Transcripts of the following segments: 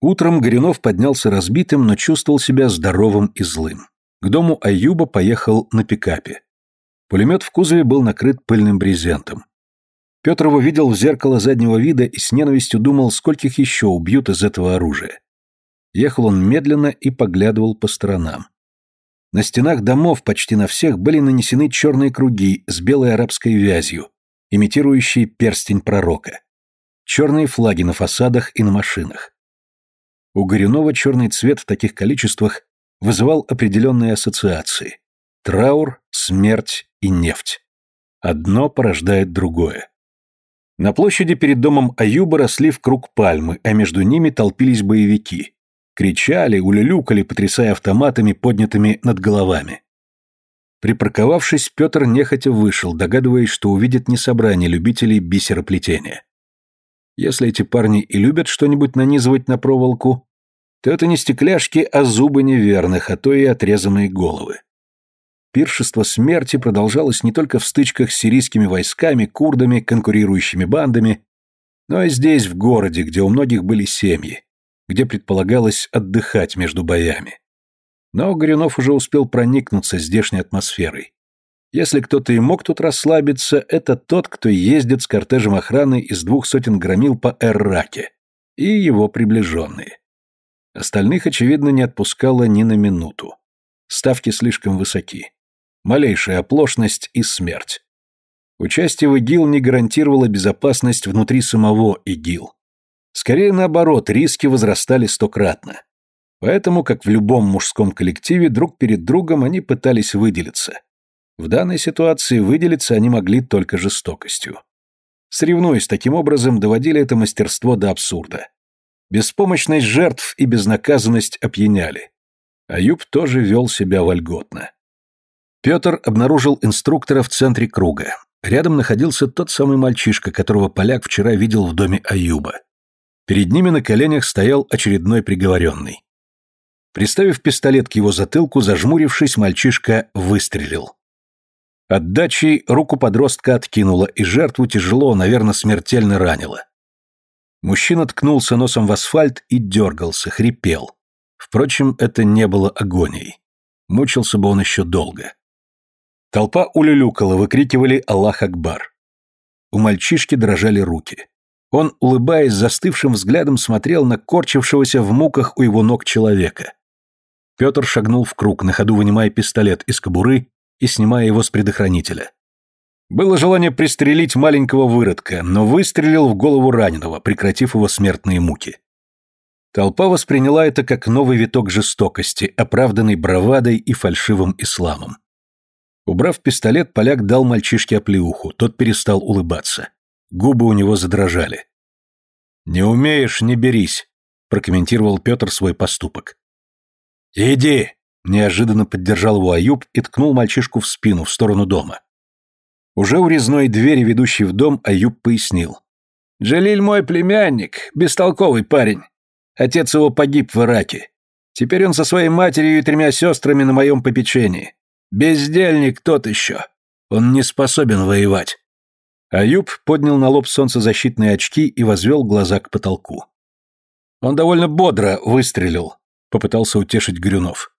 Утром Горюнов поднялся разбитым, но чувствовал себя здоровым и злым. К дому Аюба поехал на пикапе. Пулемет в кузове был накрыт пыльным брезентом. Петр его видел в зеркало заднего вида и с ненавистью думал, скольких еще убьют из этого оружия. Ехал он медленно и поглядывал по сторонам. На стенах домов почти на всех были нанесены черные круги с белой арабской вязью, имитирующие перстень пророка. Черные флаги на фасадах и на машинах. У Горюнова черный цвет в таких количествах вызывал определенные ассоциации. Траур, смерть и нефть. Одно порождает другое. На площади перед домом Аюба росли в круг пальмы, а между ними толпились боевики. Кричали, улюлюкали, потрясая автоматами, поднятыми над головами. Припарковавшись, Петр нехотя вышел, догадываясь, что увидит не собрание любителей бисероплетения. Если эти парни и любят что-нибудь нанизывать на проволоку, то это не стекляшки, а зубы неверных, а то и отрезанные головы. Пиршество смерти продолжалось не только в стычках с сирийскими войсками, курдами, конкурирующими бандами, но и здесь, в городе, где у многих были семьи, где предполагалось отдыхать между боями. Но Горюнов уже успел проникнуться здешней атмосферой. Если кто-то и мог тут расслабиться, это тот, кто ездит с кортежем охраны из двух сотен громил по Эрраке и его приближенные. Остальных, очевидно, не отпускало ни на минуту. Ставки слишком высоки. Малейшая оплошность и смерть. Участие в ИГИЛ не гарантировало безопасность внутри самого ИГИЛ. Скорее наоборот, риски возрастали стократно. Поэтому, как в любом мужском коллективе, друг перед другом они пытались выделиться. В данной ситуации выделиться они могли только жестокостью. Соревнуясь таким образом, доводили это мастерство до абсурда. Беспомощность жертв и безнаказанность опьяняли. Аюб тоже вел себя вольготно. Петр обнаружил инструктора в центре круга. Рядом находился тот самый мальчишка, которого поляк вчера видел в доме Аюба. Перед ними на коленях стоял очередной приговоренный. Приставив пистолет к его затылку, зажмурившись, мальчишка выстрелил. Отдачей руку подростка откинула и жертву тяжело, наверное, смертельно ранило. Мужчина ткнулся носом в асфальт и дергался, хрипел. Впрочем, это не было агонией. Мучился бы он еще долго. Толпа улюлюкала, выкрикивали «Аллах Акбар». У мальчишки дрожали руки. Он, улыбаясь, застывшим взглядом смотрел на корчившегося в муках у его ног человека. Петр шагнул в круг, на ходу вынимая пистолет из кобуры и снимая его с предохранителя. Было желание пристрелить маленького выродка, но выстрелил в голову раненого, прекратив его смертные муки. Толпа восприняла это как новый виток жестокости, оправданный бравадой и фальшивым исламом. Убрав пистолет, поляк дал мальчишке оплеуху, тот перестал улыбаться. Губы у него задрожали. «Не умеешь, не берись», — прокомментировал Петр свой поступок. «Иди», — неожиданно поддержал его Аюб и ткнул мальчишку в спину, в сторону дома. Уже у резной двери, ведущей в дом, Аюб пояснил. «Джалиль мой племянник, бестолковый парень. Отец его погиб в Ираке. Теперь он со своей матерью и тремя сестрами на моем попечении. Бездельник тот еще. Он не способен воевать». Аюб поднял на лоб солнцезащитные очки и возвел глаза к потолку. Он довольно бодро выстрелил, попытался утешить Грюнов.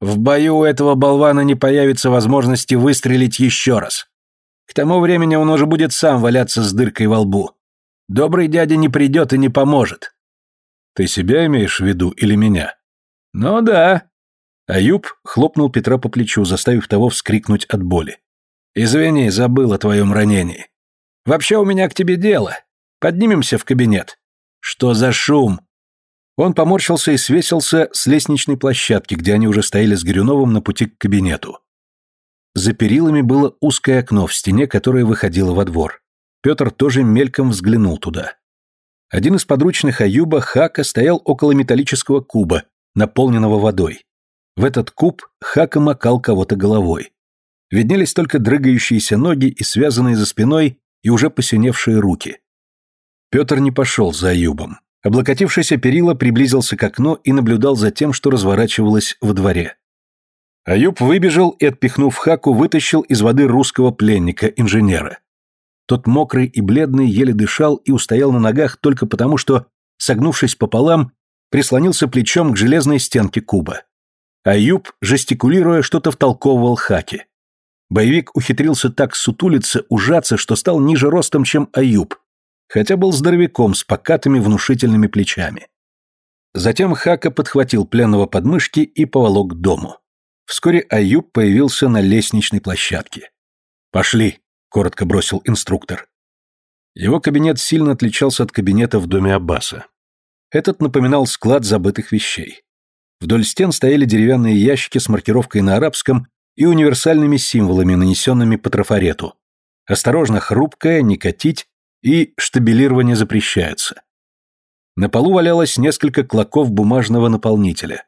В бою у этого болвана не появится возможности выстрелить еще раз. К тому времени он уже будет сам валяться с дыркой во лбу. Добрый дядя не придет и не поможет. Ты себя имеешь в виду или меня? Ну да. Аюб хлопнул Петра по плечу, заставив того вскрикнуть от боли. Извини, забыл о твоем ранении. Вообще у меня к тебе дело. Поднимемся в кабинет. Что за шум? Он поморщился и свесился с лестничной площадки, где они уже стояли с Горюновым на пути к кабинету. За перилами было узкое окно в стене, которое выходило во двор. Петр тоже мельком взглянул туда. Один из подручных Аюба, Хака, стоял около металлического куба, наполненного водой. В этот куб Хака макал кого-то головой. Виднелись только дрыгающиеся ноги и связанные за спиной и уже посиневшие руки. Петр не пошел за Аюбом. Облокотившийся перила приблизился к окну и наблюдал за тем, что разворачивалось во дворе. Аюб выбежал и, отпихнув хаку, вытащил из воды русского пленника, инженера. Тот мокрый и бледный еле дышал и устоял на ногах только потому, что, согнувшись пополам, прислонился плечом к железной стенке куба. Аюб, жестикулируя, что-то втолковывал Хаке. Боевик ухитрился так сутулиться, ужаться, что стал ниже ростом, чем Аюб, хотя был здоровяком с покатыми внушительными плечами. Затем Хака подхватил пленного подмышки и поволок к дому. Вскоре Аюб появился на лестничной площадке. «Пошли», — коротко бросил инструктор. Его кабинет сильно отличался от кабинета в доме Аббаса. Этот напоминал склад забытых вещей. Вдоль стен стояли деревянные ящики с маркировкой на арабском и универсальными символами, нанесенными по трафарету. Осторожно, хрупкое, не катить, и штабелирование запрещается. На полу валялось несколько клоков бумажного наполнителя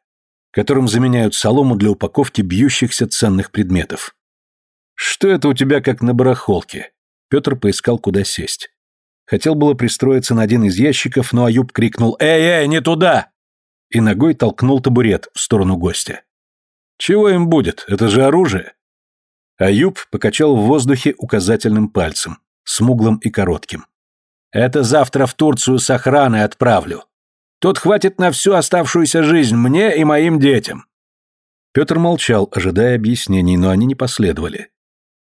которым заменяют солому для упаковки бьющихся ценных предметов. «Что это у тебя как на барахолке?» Петр поискал, куда сесть. Хотел было пристроиться на один из ящиков, но Аюб крикнул «Эй, эй, не туда!» и ногой толкнул табурет в сторону гостя. «Чего им будет? Это же оружие!» Аюб покачал в воздухе указательным пальцем, смуглым и коротким. «Это завтра в Турцию с охраной отправлю. Тут хватит на всю оставшуюся жизнь мне и моим детям». Петр молчал, ожидая объяснений, но они не последовали.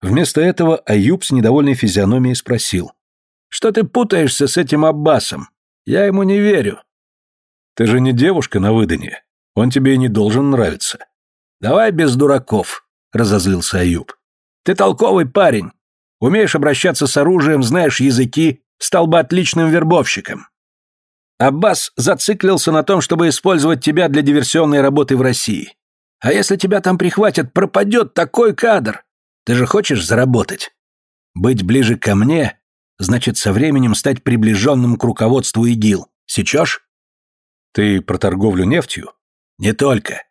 Вместо этого Аюб с недовольной физиономией спросил. «Что ты путаешься с этим Аббасом? Я ему не верю». «Ты же не девушка на выданье. Он тебе и не должен нравиться». «Давай без дураков», — разозлился Аюб. «Ты толковый парень. Умеешь обращаться с оружием, знаешь языки, стал бы отличным вербовщиком. Аббас зациклился на том, чтобы использовать тебя для диверсионной работы в России. А если тебя там прихватят, пропадет такой кадр. Ты же хочешь заработать? Быть ближе ко мне значит со временем стать приближенным к руководству ИГИЛ. Сечешь? Ты про торговлю нефтью? Не только.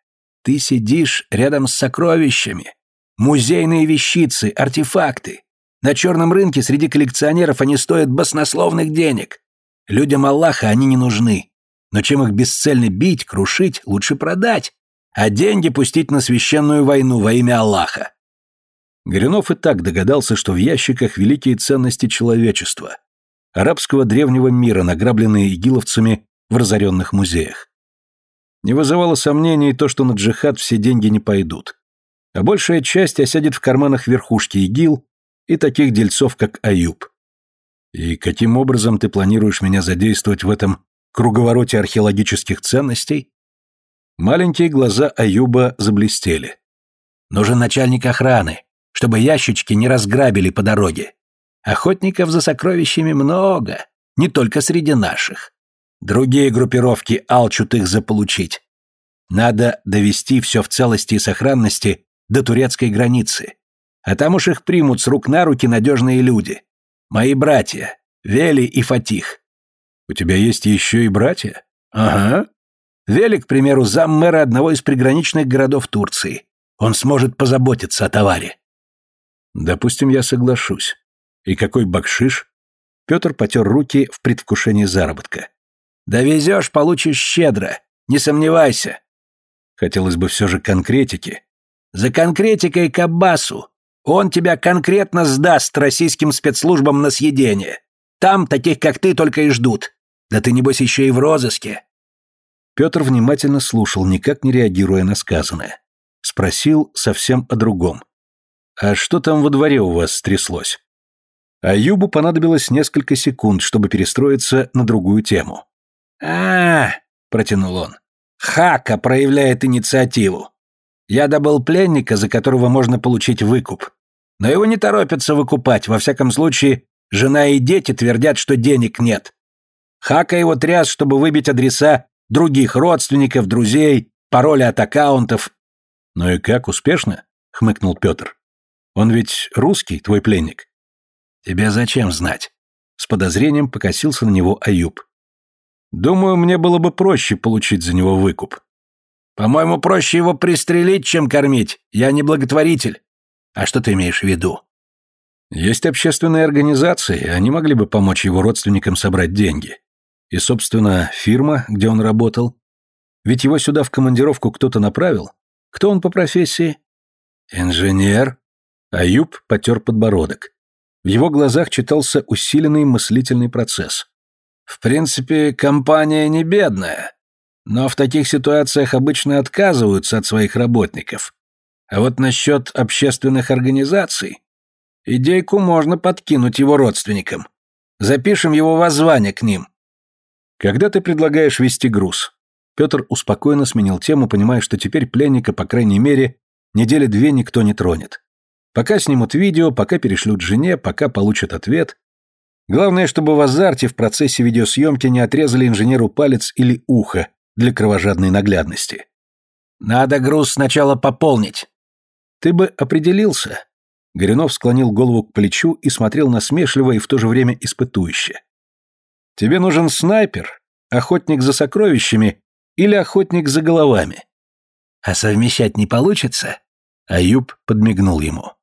Ты сидишь рядом с сокровищами. Музейные вещицы, артефакты. На черном рынке среди коллекционеров они стоят баснословных денег. Людям Аллаха они не нужны. Но чем их бесцельно бить, крушить, лучше продать, а деньги пустить на священную войну во имя Аллаха. Горюнов и так догадался, что в ящиках великие ценности человечества, арабского древнего мира, награбленные игиловцами в разоренных музеях. Не вызывало сомнений то, что на джихад все деньги не пойдут. А большая часть осядет в карманах верхушки игил и таких дельцов, как Аюб. И каким образом ты планируешь меня задействовать в этом круговороте археологических ценностей? Маленькие глаза Аюба заблестели. Нужен начальник охраны, чтобы ящички не разграбили по дороге. Охотников за сокровищами много, не только среди наших. Другие группировки алчут их заполучить. Надо довести все в целости и сохранности до турецкой границы. А там уж их примут с рук на руки надежные люди. Мои братья, Вели и Фатих. У тебя есть еще и братья? Ага. Вели, к примеру, зам мэра одного из приграничных городов Турции. Он сможет позаботиться о товаре. Допустим, я соглашусь. И какой бакшиш? Петр потер руки в предвкушении заработка. Довезешь, получишь щедро. Не сомневайся. Хотелось бы все же конкретики. За конкретикой к Аббасу. Он тебя конкретно сдаст российским спецслужбам на съедение. Там таких, как ты, только и ждут. Да ты, небось, еще и в розыске». Петр внимательно слушал, никак не реагируя на сказанное. Спросил совсем о другом. «А что там во дворе у вас стряслось?» А Юбу понадобилось несколько секунд, чтобы перестроиться на другую тему. а, -а протянул он. «Хака проявляет инициативу. Я добыл пленника, за которого можно получить выкуп. Но его не торопятся выкупать, во всяком случае, жена и дети твердят, что денег нет. Хака его тряс, чтобы выбить адреса других родственников, друзей, пароли от аккаунтов. «Ну и как, успешно?» — хмыкнул Петр. «Он ведь русский, твой пленник». «Тебе зачем знать?» — с подозрением покосился на него Аюб. «Думаю, мне было бы проще получить за него выкуп». По-моему, проще его пристрелить, чем кормить. Я не благотворитель. А что ты имеешь в виду? Есть общественные организации, они могли бы помочь его родственникам собрать деньги. И, собственно, фирма, где он работал. Ведь его сюда в командировку кто-то направил. Кто он по профессии? Инженер. Аюб потер подбородок. В его глазах читался усиленный мыслительный процесс. В принципе, компания не бедная но в таких ситуациях обычно отказываются от своих работников. А вот насчет общественных организаций... Идейку можно подкинуть его родственникам. Запишем его воззвание к ним. Когда ты предлагаешь вести груз? Петр успокоенно сменил тему, понимая, что теперь пленника, по крайней мере, недели две никто не тронет. Пока снимут видео, пока перешлют жене, пока получат ответ. Главное, чтобы в азарте в процессе видеосъемки не отрезали инженеру палец или ухо, для кровожадной наглядности. «Надо груз сначала пополнить». «Ты бы определился». Горюнов склонил голову к плечу и смотрел насмешливо и в то же время испытующе. «Тебе нужен снайпер, охотник за сокровищами или охотник за головами?» «А совмещать не получится?» Аюб подмигнул ему.